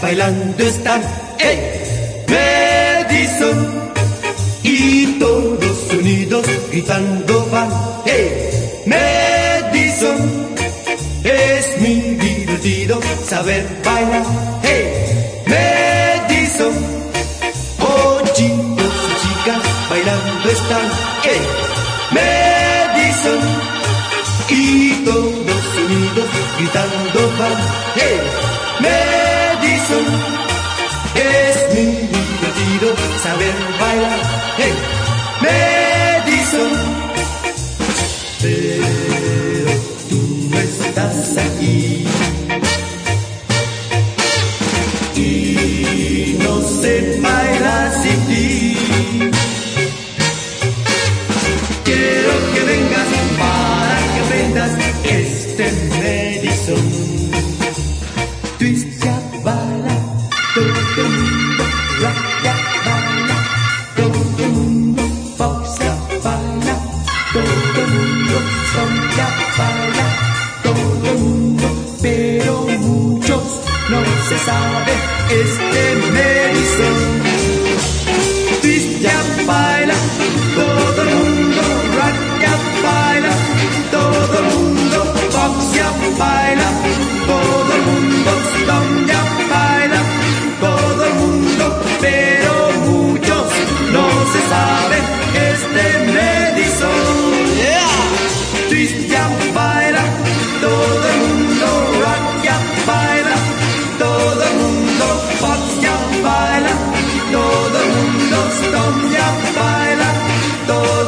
bailando están. ¡Hey! Madison y todos unidos gritando van. ¡Hey! Madison es muy divertido saber bailar. ¡Hey! Madison oh chicos y chicas bailando están. ¡Hey! Madison y todos unidos gritando van. ¡Hey! Madison es muy divertido saber bailar. ¡Hey! Madison, baila, todo el mundo raya baila, todo el mundo boxea baila, todo el mundo sombra baila, todo el mundo, pero muchos no se sabe este. mundo patea, baila, todo el mundo estombia, baila, todo